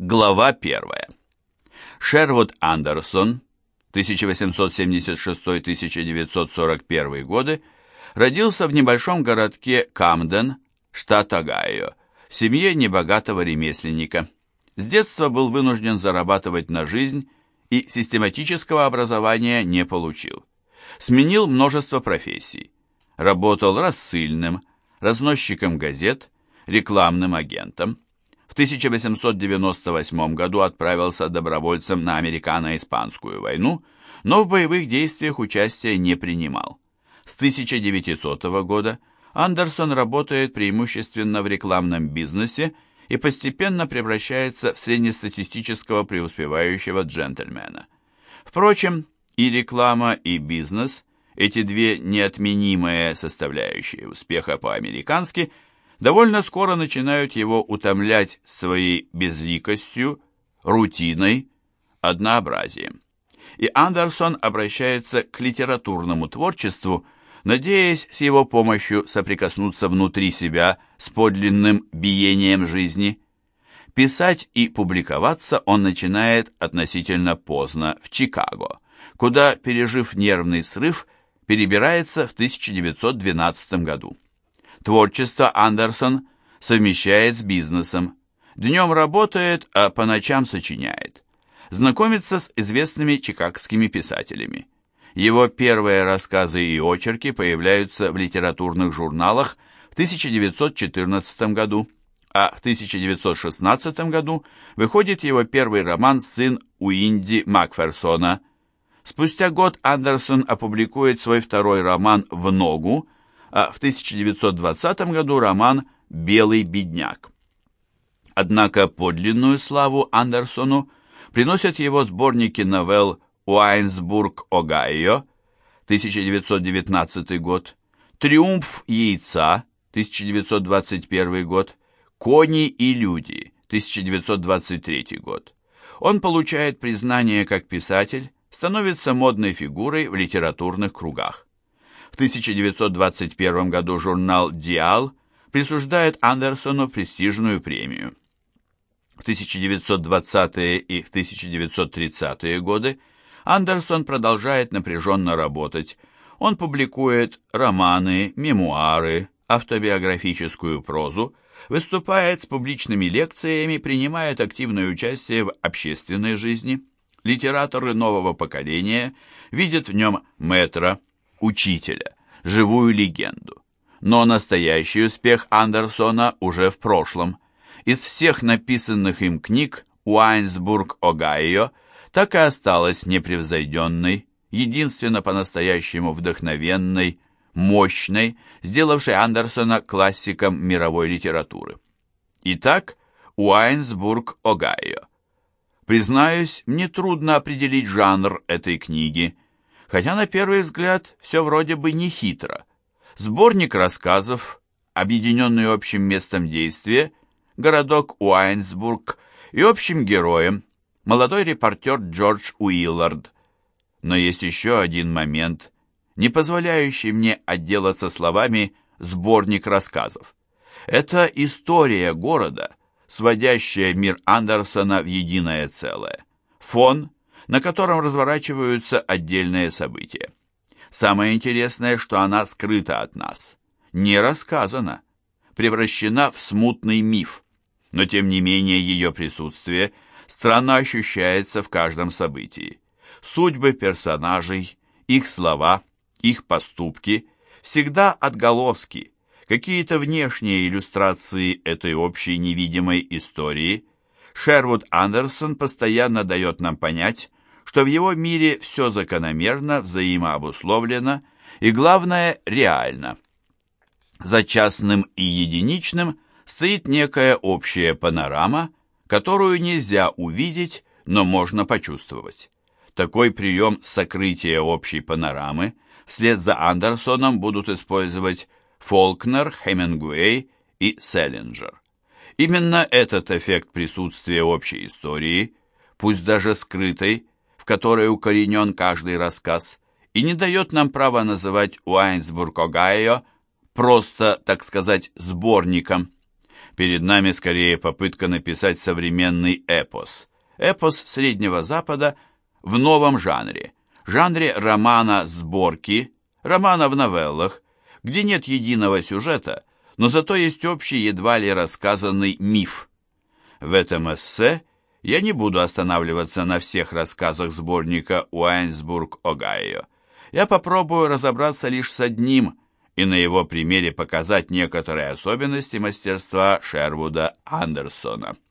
Глава 1. Шервуд Андерсон, 1876-1941 годы, родился в небольшом городке Камден, штат Огайо, в семье небогатого ремесленника. С детства был вынужден зарабатывать на жизнь и систематического образования не получил. Сменил множество профессий. Работал рассыльным, разносчиком газет, рекламным агентом. В 1898 году отправился добровольцем на американо-испанскую войну, но в боевых действиях участия не принимал. С 1900 года Андерсон работает преимущественно в рекламном бизнесе и постепенно превращается в среднестатистического преуспевающего джентльмена. Впрочем, и реклама, и бизнес, эти две неотменимые составляющие успеха по-американски, довольно скоро начинают его утомлять своей безликостью, рутиной, однообразием. И Андерсон обращается к литературному творчеству – надеясь с его помощью соприкоснуться внутри себя с подлинным биением жизни. Писать и публиковаться он начинает относительно поздно в Чикаго, куда, пережив нервный срыв, перебирается в 1912 году. Творчество Андерсон совмещает с бизнесом. Днем работает, а по ночам сочиняет. Знакомится с известными чикагскими писателями. Его первые рассказы и очерки появляются в литературных журналах в 1914 году, а в 1916 году выходит его первый роман «Сын Уинди Макферсона». Спустя год Андерсон опубликует свой второй роман «В ногу», а в 1920 году роман «Белый бедняк». Однако подлинную славу Андерсону приносят его сборники новелл Уайнсбург, Огайо, 1919 год, Триумф яйца, 1921 год, Кони и люди, 1923 год. Он получает признание как писатель, становится модной фигурой в литературных кругах. В 1921 году журнал «Диал» присуждает Андерсону престижную премию. В 1920-е и в 1930-е годы Андерсон продолжает напряженно работать. Он публикует романы, мемуары, автобиографическую прозу, выступает с публичными лекциями, принимает активное участие в общественной жизни. Литераторы нового поколения видят в нем мэтра, учителя, живую легенду. Но настоящий успех Андерсона уже в прошлом. Из всех написанных им книг «Уайнсбург, Огайо» так и осталась непревзойденной, единственно по-настоящему вдохновенной, мощной, сделавшей Андерсона классиком мировой литературы. Итак, Уайнсбург, Огайо. Признаюсь, мне трудно определить жанр этой книги, хотя на первый взгляд все вроде бы не хитро. Сборник рассказов, объединенный общим местом действия, городок Уайнсбург и общим героем, молодой репортер Джордж Уиллард. Но есть еще один момент, не позволяющий мне отделаться словами «сборник рассказов». Это история города, сводящая мир Андерсона в единое целое. Фон, на котором разворачиваются отдельные события. Самое интересное, что она скрыта от нас, не рассказана, превращена в смутный миф, но тем не менее ее присутствие – странно ощущается в каждом событии. Судьбы персонажей, их слова, их поступки всегда отголоски, какие-то внешние иллюстрации этой общей невидимой истории. Шервуд Андерсон постоянно дает нам понять, что в его мире все закономерно, взаимообусловлено и, главное, реально. За частным и единичным стоит некая общая панорама, которую нельзя увидеть, но можно почувствовать. Такой прием сокрытия общей панорамы вслед за Андерсоном будут использовать Фолкнер, Хемингуэй и Селлинджер. Именно этот эффект присутствия общей истории, пусть даже скрытой, которой укоренен каждый рассказ, и не дает нам права называть Уайнсбург Огайо просто, так сказать, сборником – Перед нами скорее попытка написать современный эпос. Эпос Среднего Запада в новом жанре. Жанре романа-сборки, романа в новеллах, где нет единого сюжета, но зато есть общий, едва ли рассказанный миф. В этом эссе я не буду останавливаться на всех рассказах сборника «Уайнсбург, Огайо». Я попробую разобраться лишь с одним и на его примере показать некоторые особенности мастерства Шервуда Андерсона.